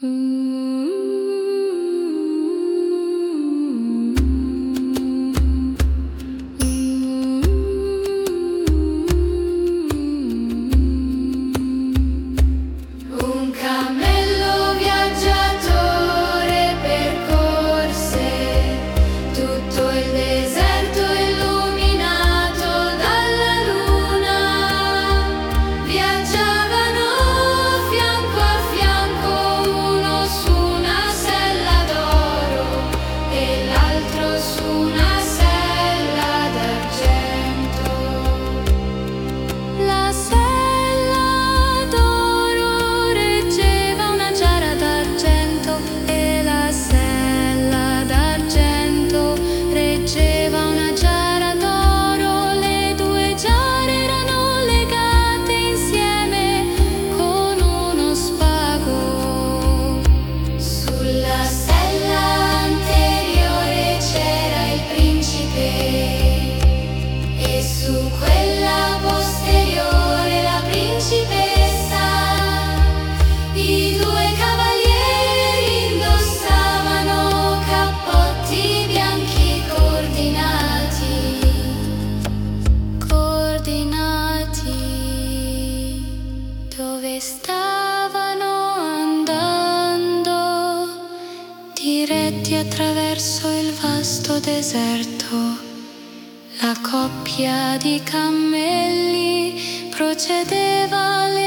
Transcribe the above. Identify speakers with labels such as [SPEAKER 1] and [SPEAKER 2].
[SPEAKER 1] Mm. dentro su una su quella posteriore la principessa. I due cavalieri indossavano cappotti bianchi coordinati. Coordinati. Dove stavano andando? Diretti attraverso il vasto deserto. La coppia di cammelli procedeva